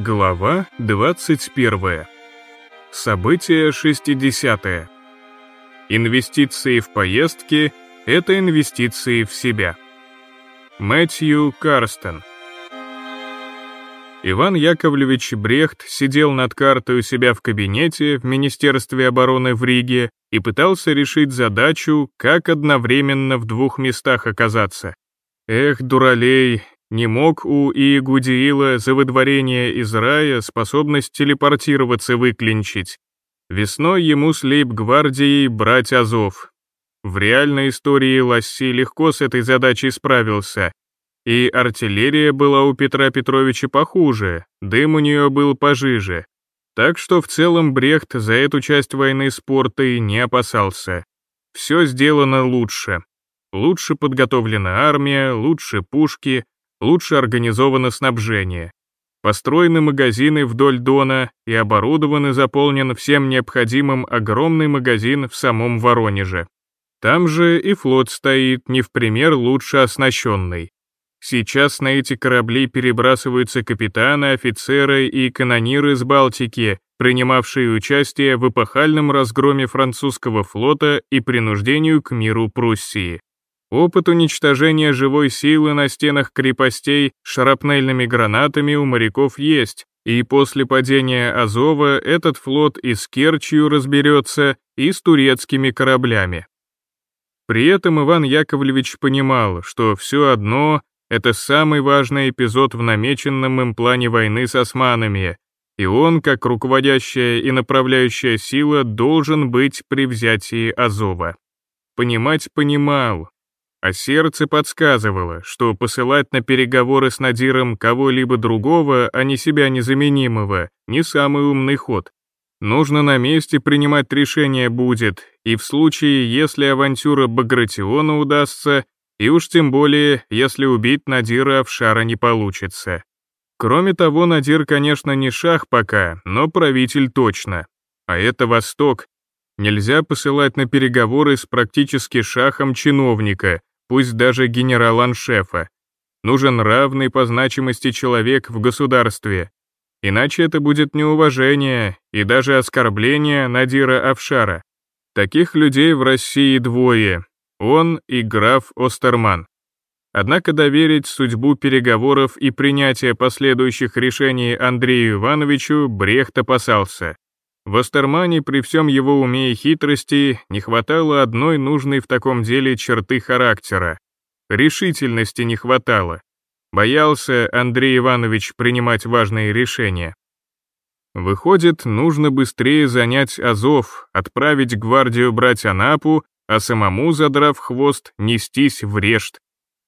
Глава 21. Событие 60. -е. Инвестиции в поездки — это инвестиции в себя. Мэтью Карстен. Иван Яковлевич Брехт сидел над картой у себя в кабинете в Министерстве обороны в Риге и пытался решить задачу, как одновременно в двух местах оказаться. Эх, дуралей, не мог у Иегудиила за выдворение из рая способность телепортироваться выклинчить. Весной ему с лейб-гвардией брать Азов. В реальной истории Ласси легко с этой задачей справился. И артиллерия была у Петра Петровича похуже, дым у нее был пожиже. Так что в целом Брехт за эту часть войны спорта и не опасался. Все сделано лучше. Лучше подготовлена армия, лучше пушки, лучше организовано снабжение. Построены магазины вдоль Дона и оборудован и заполнен всем необходимым огромный магазин в самом Воронеже. Там же и флот стоит не в пример лучше оснащенный. Сейчас на эти корабли перебрасываются капитаны, офицеры и канониры с Балтики, принимавшие участие в эпохальном разгроме французского флота и принуждению к миру Пруссии. Опыт уничтожения живой силы на стенах крепостей шарапнельными гранатами у моряков есть, и после падения Азова этот флот и с Керчью разберется, и с турецкими кораблями. При этом Иван Яковлевич понимал, что все одно — это самый важный эпизод в намеченном им плане войны с османами, и он, как руководящая и направляющая сила, должен быть при взятии Азова. Понимать понимал, а сердце подсказывало, что посылать на переговоры с Надиром кого-либо другого, а не себя незаменимого, не самый умный ход. Нужно на месте принимать решение будет, и в случае, если авантюра Багратиона удастся, и уж тем более, если убить Надира Авшара не получится. Кроме того, Надир, конечно, не шах пока, но правитель точно. А это Восток. Нельзя посылать на переговоры с практически шахом чиновника, пусть даже генерал-аншефа. Нужен равный по значимости человек в государстве. Иначе это будет неуважение и даже оскорбление Надира Авшара. Таких людей в России двое, он и граф Остерман. Однако доверить судьбу переговоров и принятия последующих решений Андрею Ивановичу Брехт опасался. В Остермане при всем его уме и хитрости не хватало одной нужной в таком деле черты характера. Решительности не хватало. Боялся Андрей Иванович принимать важные решения. Выходит, нужно быстрее занять Азов, отправить гвардию брать Анапу, а самому, задрав хвост, нестись в Решт.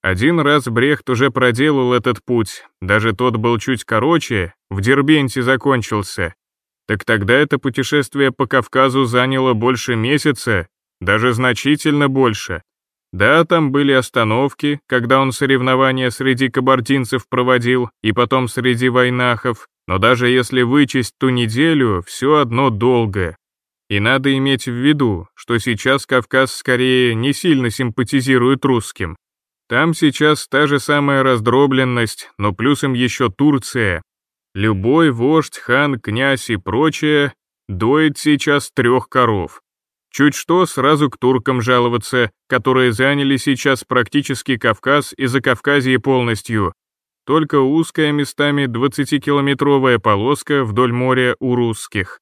Один раз Брехт уже проделал этот путь, даже тот был чуть короче, в Дербенте закончился, так тогда это путешествие по Кавказу заняло больше месяца, даже значительно больше. Да, там были остановки, когда он соревнования среди кабардинцев проводил, и потом среди войнахов, но даже если вычесть ту неделю, все одно долго. И надо иметь в виду, что сейчас Кавказ скорее не сильно симпатизирует русским. Там сейчас та же самая раздробленность, но плюсом еще Турция, Любой вождь, хан, князь и прочее доит сейчас трех коров. Чуть что, сразу к туркам жаловаться, которые заняли сейчас практически Кавказ и Закавказье полностью. Только узкая местами 20-километровая полоска вдоль моря у русских.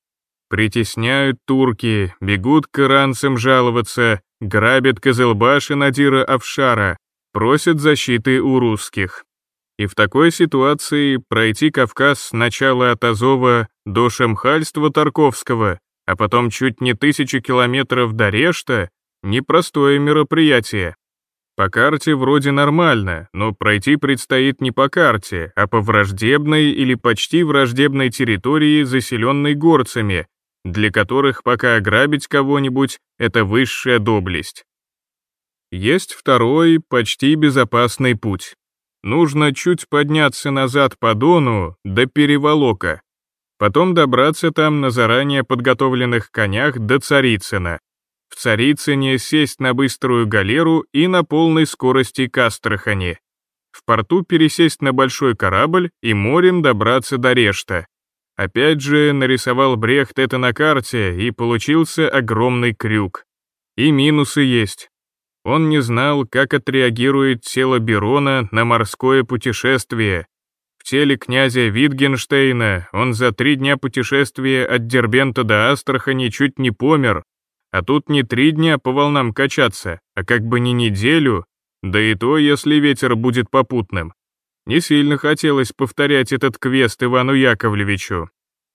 Притесняют турки, бегут к иранцам жаловаться, грабят Козылбаш Надира Авшара, просят защиты у русских. И в такой ситуации пройти Кавказ сначала от Азова до Шемхальства Тарковского, а потом чуть не тысячи километров до Решта — непростое мероприятие. По карте вроде нормально, но пройти предстоит не по карте, а по враждебной или почти враждебной территории, заселенной горцами, для которых пока ограбить кого-нибудь — это высшая доблесть. Есть второй, почти безопасный путь. Нужно чуть подняться назад по Дону до Переволока, потом добраться там на заранее подготовленных конях до Царицына. В Царицыне сесть на быструю галеру и на полной скорости к Астрахани. в порту пересесть на большой корабль и морем добраться до Решта. Опять же, нарисовал Брехт это на карте, и получился огромный крюк. И минусы есть. Он не знал, как отреагирует тело Берона на морское путешествие. В теле князя Витгенштейна он за три дня путешествия от Дербента до Астрахани чуть не помер, а тут не три дня по волнам качаться, а как бы не неделю, да и то, если ветер будет попутным. Не сильно хотелось повторять этот квест Ивану Яковлевичу.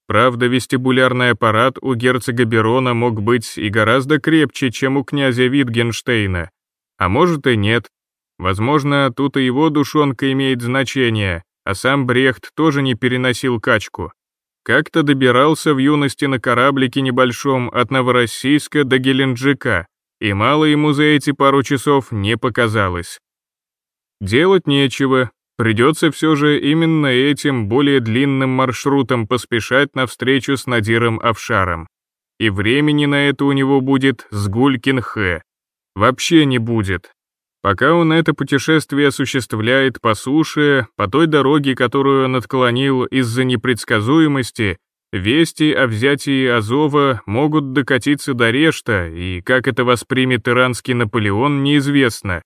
Правда, вестибулярный аппарат у герцога Берона мог быть и гораздо крепче, чем у князя Витгенштейна. А может и нет. Возможно, тут и его душонка имеет значение, а сам Брехт тоже не переносил качку. Как-то добирался в юности на кораблике небольшом от Новороссийска до Геленджика, и мало ему за эти пару часов не показалось. Делать нечего, Придется все же именно этим более длинным маршрутом поспешать навстречу с Надиром Авшаром. И времени на это у него будет с Гулькин Хэ. Вообще не будет. Пока он это путешествие осуществляет по суше, по той дороге, которую он отклонил из-за непредсказуемости, вести о взятии Азова могут докатиться до Решта, и как это воспримет иранский Наполеон, неизвестно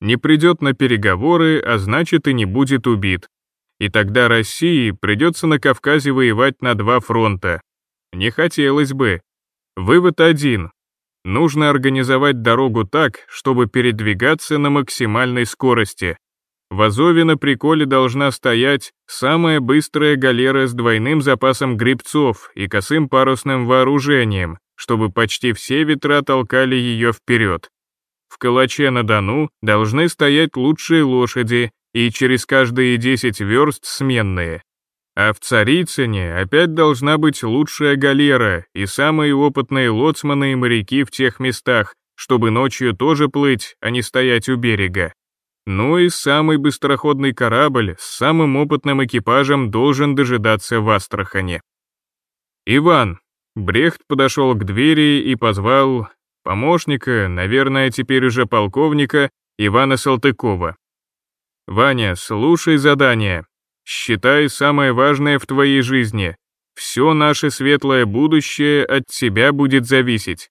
не придет на переговоры, а значит и не будет убит. И тогда России придется на Кавказе воевать на два фронта. Не хотелось бы. Вывод один. Нужно организовать дорогу так, чтобы передвигаться на максимальной скорости. В Азове на приколе должна стоять самая быстрая галера с двойным запасом грибцов и косым парусным вооружением, чтобы почти все ветра толкали ее вперед. В Калаче-на-Дону должны стоять лучшие лошади и через каждые 10 верст сменные. А в Царицыне опять должна быть лучшая галера и самые опытные лоцманы и моряки в тех местах, чтобы ночью тоже плыть, а не стоять у берега. Ну и самый быстроходный корабль с самым опытным экипажем должен дожидаться в Астрахане. «Иван!» Брехт подошел к двери и позвал помощника, наверное, теперь уже полковника, Ивана Салтыкова. «Ваня, слушай задание. Считай самое важное в твоей жизни. Все наше светлое будущее от тебя будет зависеть».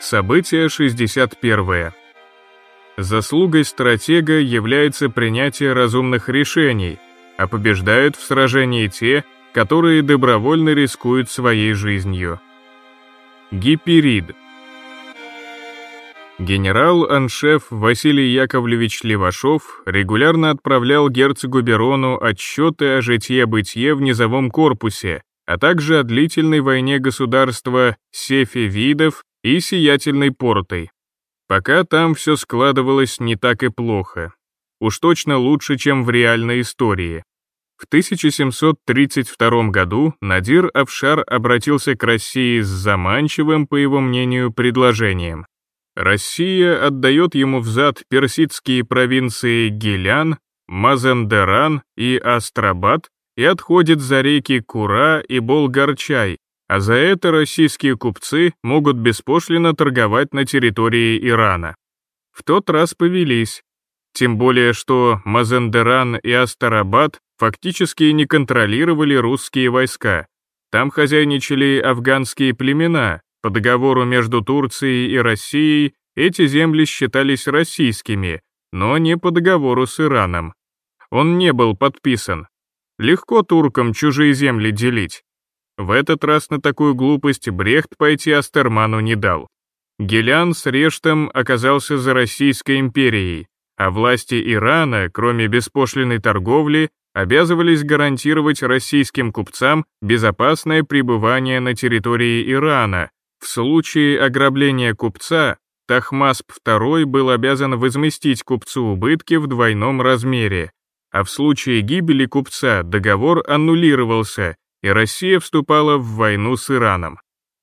Событие 61. Заслугой стратега является принятие разумных решений, а побеждают в сражении те, которые добровольно рискуют своей жизнью. Гиперид Генерал-аншеф Василий Яковлевич Левашов регулярно отправлял герцогу Берону отчеты о житье-бытие в низовом корпусе, а также о длительной войне государства Сефе Видов и Сиятельной Портой. Пока там все складывалось не так и плохо. Уж точно лучше, чем в реальной истории. В 1732 году Надир Афшар обратился к России с заманчивым, по его мнению, предложением. Россия отдает ему взад персидские провинции Гилян, Мазандеран и Астрабад и отходит за реки Кура и Болгарчай, а за это российские купцы могут беспошлино торговать на территории Ирана. В тот раз повелись, тем более что Мазандеран и Астарабад фактически не контролировали русские войска. Там хозяйничали афганские племена, по договору между Турцией и Россией эти земли считались российскими, но не по договору с Ираном. Он не был подписан. Легко туркам чужие земли делить. В этот раз на такую глупость Брехт пойти Астерману не дал. Гелян с Рештом оказался за Российской империей, а власти Ирана, кроме беспошлиной торговли, обязывались гарантировать российским купцам безопасное пребывание на территории Ирана. В случае ограбления купца Тахмасп II был обязан возместить купцу убытки в двойном размере, а в случае гибели купца договор аннулировался, и Россия вступала в войну с Ираном.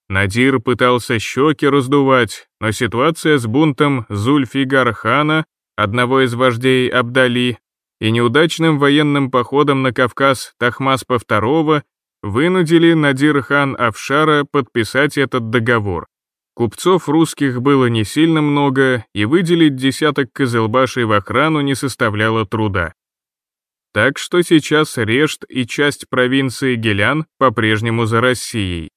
Надир пытался щеки раздувать, но ситуация с бунтом Зульфигар-хана, одного из вождей Абдали, и неудачным военным походом на Кавказ Тахмаспа II вынудили Надир хан Афшара подписать этот договор. Купцов русских было не сильно много, и выделить десяток козылбашей в охрану не составляло труда. Так что сейчас Решт и часть провинции Гелян по-прежнему за Россией.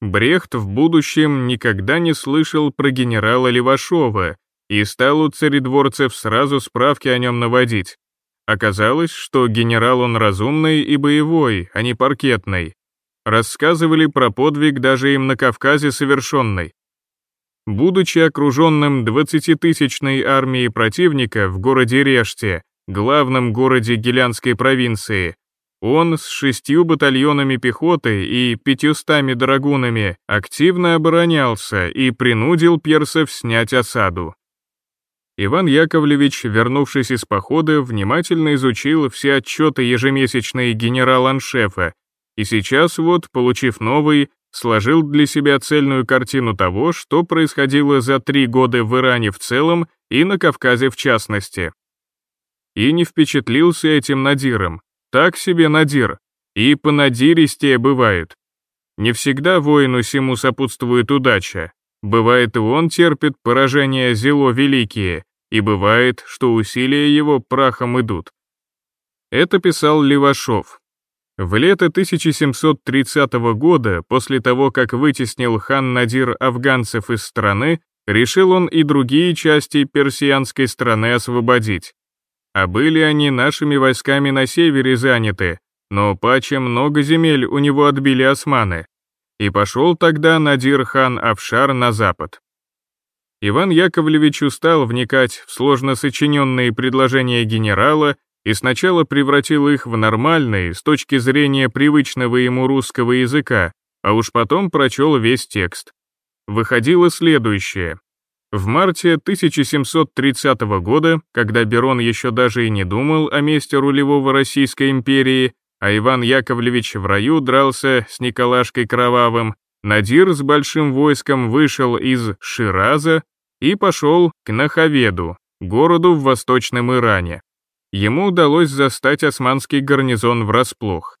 Брехт в будущем никогда не слышал про генерала Левашова и стал у царедворцев сразу справки о нем наводить. Оказалось, что генерал он разумный и боевой, а не паркетный. Рассказывали про подвиг даже им на Кавказе совершенный. Будучи окруженным 20-тысячной армией противника в городе Реште, главном городе Гелянской провинции, он с шестью батальонами пехоты и пятьюстами драгунами активно оборонялся и принудил персов снять осаду. Иван Яковлевич, вернувшись из похода, внимательно изучил все отчеты ежемесячные генерал-аншефа, и сейчас вот, получив новый, сложил для себя цельную картину того, что происходило за три года в Иране в целом и на Кавказе в частности. И не впечатлился этим Надиром, так себе Надир, и по Надиристее бывает. Не всегда воину сему сопутствует удача, бывает и он терпит поражения зело великие, и бывает, что усилия его прахом идут. Это писал Левашов. В лето 1730 года, после того, как вытеснил хан Надир афганцев из страны, решил он и другие части персианской страны освободить. А были они нашими войсками на севере заняты, но паче много земель у него отбили османы. И пошел тогда Надир хан Афшар на запад. Иван Яковлевич устал вникать в сложно сочиненные предложения генерала и сначала превратил их в нормальные с точки зрения привычного ему русского языка, а уж потом прочел весь текст. Выходило следующее. В марте 1730 года, когда Берон еще даже и не думал о месте рулевого Российской империи, а Иван Яковлевич в раю дрался с Николашкой Кровавым, Надир с большим войском вышел из Шираза и пошел к Нахаведу, городу в восточном Иране. Ему удалось застать османский гарнизон врасплох.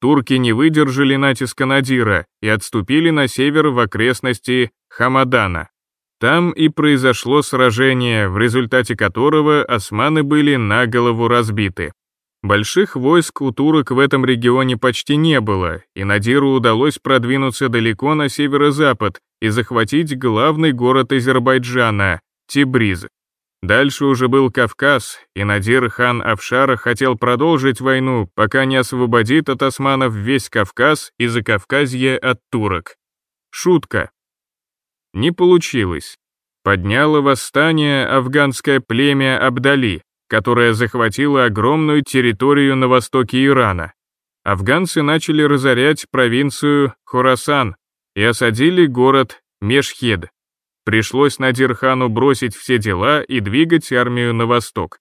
Турки не выдержали натиска Надира и отступили на север в окрестности Хамадана. Там и произошло сражение, в результате которого османы были на голову разбиты. Больших войск у турок в этом регионе почти не было, и Надиру удалось продвинуться далеко на северо-запад и захватить главный город Азербайджана — Тибриз. Дальше уже был Кавказ, и Надир хан Афшара хотел продолжить войну, пока не освободит от османов весь Кавказ и Закавказье от турок. Шутка. Не получилось. Подняло восстание афганское племя Абдали, которая захватила огромную территорию на востоке Ирана. Афганцы начали разорять провинцию Хорасан и осадили город Мешхед. Пришлось Надирхану бросить все дела и двигать армию на восток.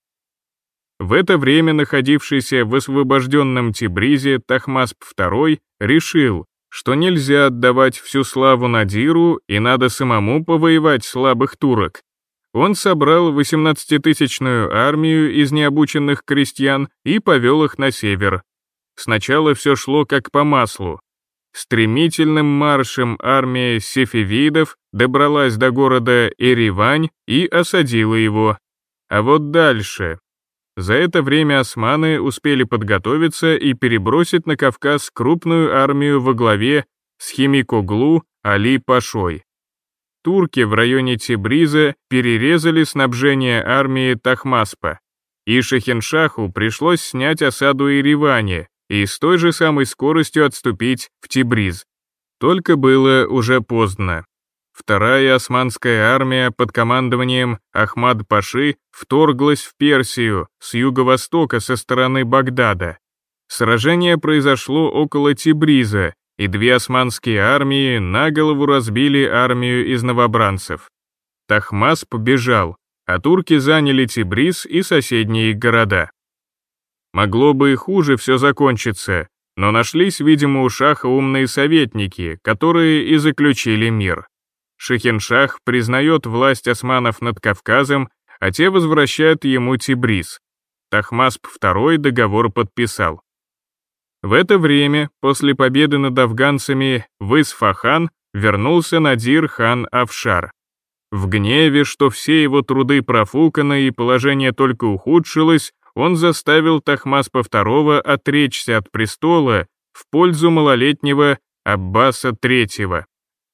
В это время находившийся в освобожденном Тибризе Тахмасп II решил, что нельзя отдавать всю славу Надиру и надо самому повоевать слабых турок, он собрал 18-тысячную армию из необученных крестьян и повел их на север. Сначала все шло как по маслу. Стремительным маршем армия сефевидов добралась до города Эривань и осадила его. А вот дальше. За это время османы успели подготовиться и перебросить на Кавказ крупную армию во главе с Химикоглу Али Пашой турки в районе Тибриза перерезали снабжение армии Тахмаспа, и Шахиншаху пришлось снять осаду Ириване и с той же самой скоростью отступить в Тибриз. Только было уже поздно. Вторая османская армия под командованием Ахмад-Паши вторглась в Персию с юго-востока со стороны Багдада. Сражение произошло около Тибриза, и две османские армии на голову разбили армию из новобранцев. Тахмас побежал, а турки заняли Тибриз и соседние города. Могло бы и хуже все закончиться, но нашлись, видимо, у Шаха умные советники, которые и заключили мир. Шахиншах признает власть османов над Кавказом, а те возвращают ему Тибриз. Тахмасп II договор подписал. В это время, после победы над афганцами в Исфахан, вернулся Надир хан Афшар. В гневе, что все его труды профуканы и положение только ухудшилось, он заставил Тахмаспа II отречься от престола в пользу малолетнего Аббаса III.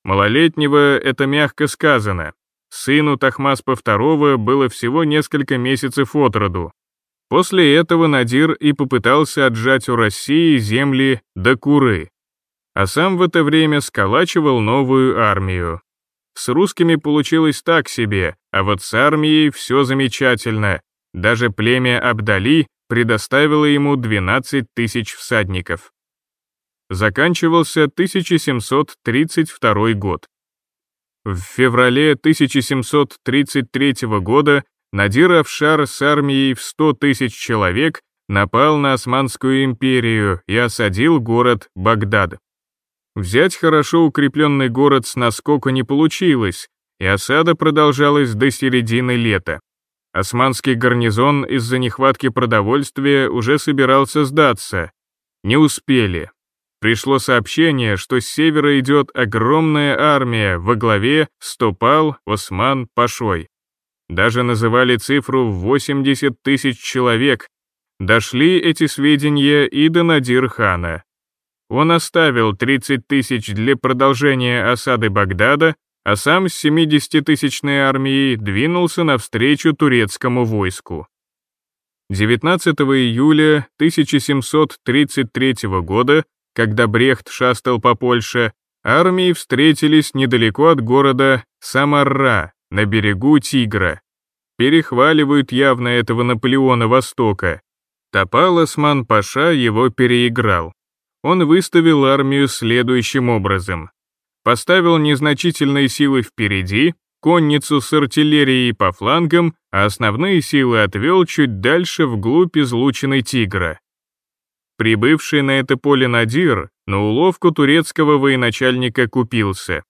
Малолетнего — это мягко сказано. Сыну Тахмаспа II было всего несколько месяцев от роду. После этого Надир и попытался отжать у России земли до Куры, а сам в это время сколачивал новую армию. С русскими получилось так себе, а вот с армией все замечательно. Даже племя Абдали предоставило ему 12 тысяч всадников. Заканчивался 1732 год. В феврале 1733 года Надир Афшар с армией в 100 тысяч человек напал на Османскую империю и осадил город Багдад. Взять хорошо укрепленный город с наскока не получилось, и осада продолжалась до середины лета. Османский гарнизон из-за нехватки продовольствия уже собирался сдаться. Не успели. Пришло сообщение, что с севера идет огромная армия во главе Стопал Осман Пашой. Даже называли цифру в 80 тысяч человек. Дошли эти сведения и до Надир-хана. Он оставил 30 тысяч для продолжения осады Багдада, а сам с 70-тысячной армией двинулся навстречу турецкому войску. 19 июля 1733 года, когда Брехт шастал по Польше, армии встретились недалеко от города Самарра, на берегу Тигра. Перехваливают явно этого Наполеона Востока. Топал Осман-Паша его переиграл он выставил армию следующим образом. Поставил незначительные силы впереди, конницу с артиллерией по флангам, а основные силы отвел чуть дальше вглубь излученной Тигра. Прибывший на это поле Надир на уловку турецкого военачальника купился.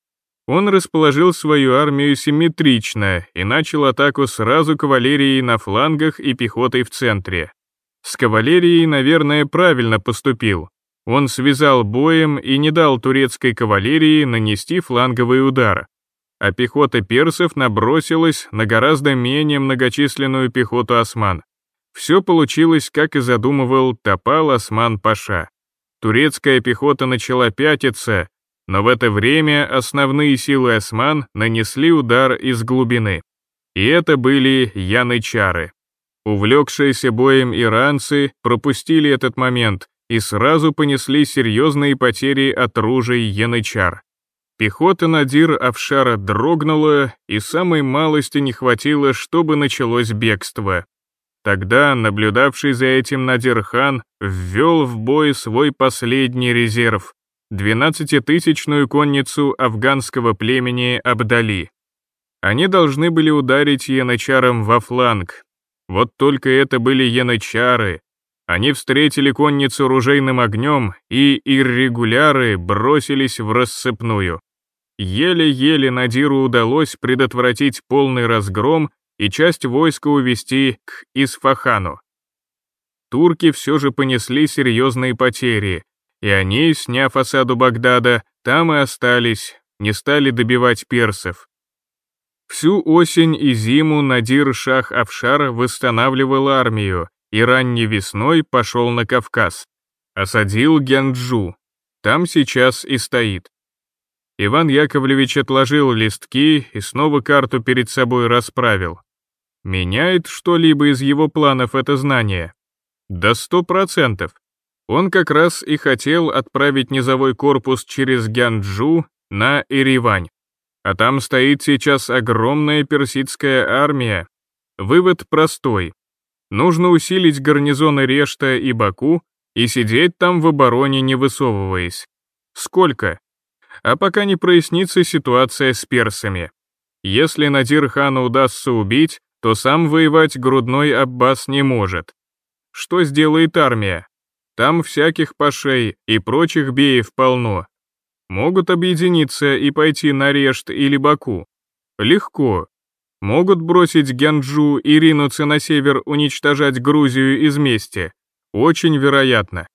Он расположил свою армию симметрично и начал атаку сразу кавалерией на флангах и пехотой в центре. С кавалерией, наверное, правильно поступил, он связал боем и не дал турецкой кавалерии нанести фланговый удар, а пехота персов набросилась на гораздо менее многочисленную пехоту осман. Все получилось, как и задумывал Топал Осман-Паша. Турецкая пехота начала пятиться, но в это время основные силы осман нанесли удар из глубины. И это были янычары. Увлекшиеся боем иранцы пропустили этот момент, и сразу понесли серьезные потери от ружей янычар. Пехота Надир Афшара дрогнула, и самой малости не хватило, чтобы началось бегство. Тогда, наблюдавший за этим Надир-хан, ввел в бой свой последний резерв — двенадцатитысячную конницу афганского племени Абдали. Они должны были ударить янычарам во фланг. Вот только это были янычары, они встретили конницу ружейным огнем, и иррегуляры бросились в рассыпную. Еле-еле Надиру удалось предотвратить полный разгром и часть войска увести к Исфахану. Турки все же понесли серьезные потери, и они, сняв осаду Багдада, там и остались, не стали добивать персов. Всю осень и зиму Надир Шах Афшар восстанавливал армию, и ранней весной пошел на Кавказ. Осадил Гянджу. Там сейчас и стоит. Иван Яковлевич отложил листки и снова карту перед собой расправил. Меняет что-либо из его планов это знание? Да сто процентов. Он как раз и хотел отправить низовой корпус через Гянджу на Иривань. А там стоит сейчас огромная персидская армия. Вывод простой. Нужно усилить гарнизоны Решта и Баку и сидеть там в обороне, не высовываясь. Сколько? А пока не прояснится ситуация с персами. Если Надир хана удастся убить, то сам воевать грудной Аббас не может. Что сделает армия? Там всяких пашей и прочих беев полно. Могут объединиться и пойти на Решт или Баку. Легко, Могут бросить Гянджу и ринуться на север уничтожать Грузию из мести? Очень вероятно.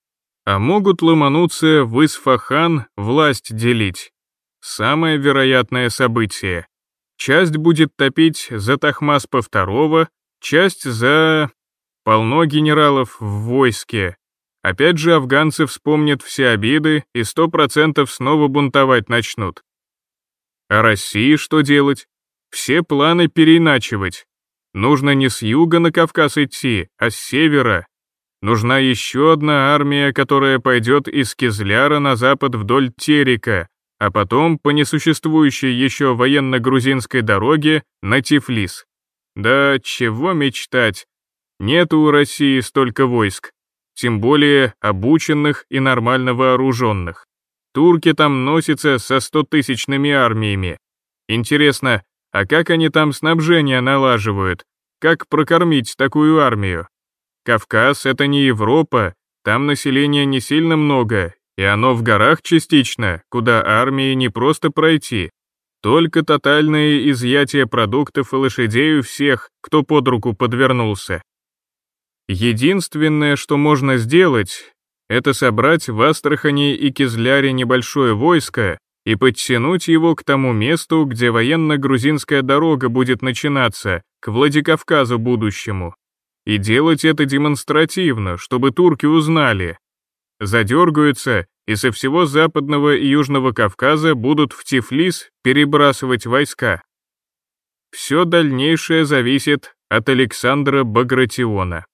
А могут ломануться в Исфахан власть делить. самое вероятное событие. Часть будет топить за Тахмаспа II, часть за... Полно генералов в войске. Опять же афганцы вспомнят все обиды и сто процентов снова бунтовать начнут. А России что делать? Все планы переиначивать. Нужно не с юга на Кавказ идти, а с севера. Нужна еще одна армия, которая пойдет из Кизляра на запад вдоль Терека, а потом по несуществующей еще военно-грузинской дороге на Тифлис. Да чего мечтать? Нет у России столько войск, тем более обученных и нормально вооруженных. Турки там носятся со стотысячными армиями. Интересно, а как они там снабжение налаживают? Как прокормить такую армию? Кавказ — это не Европа, там населения не сильно много, и оно в горах частично, куда армии не просто пройти. Только тотальное изъятие продуктов и лошадей у всех, кто под руку подвернулся. Единственное, что можно сделать, это собрать в Астрахани и Кизляре небольшое войско и подтянуть его к тому месту, где военно-грузинская дорога будет начинаться, к Владикавказу будущему. И делать это демонстративно, чтобы турки узнали. Задергаются, и со всего Западного и Южного Кавказа будут в Тифлис перебрасывать войска. Все дальнейшее зависит от Александра Багратиона.